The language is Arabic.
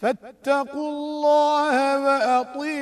فاتقوا الله وأطيعوا